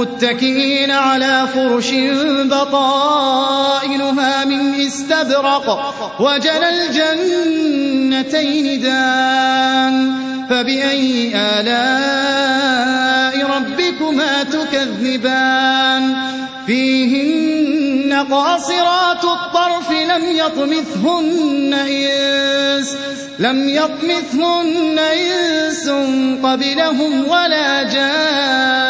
متكئين على فرش بطائنها من استبرق وجل الجنتين دان فبأي آلاء ربكما تكذبان؟ فيهن قاصرات الطرف لم يطمثهن إنس لم يطمثهن إنس قبلهم ولا جان.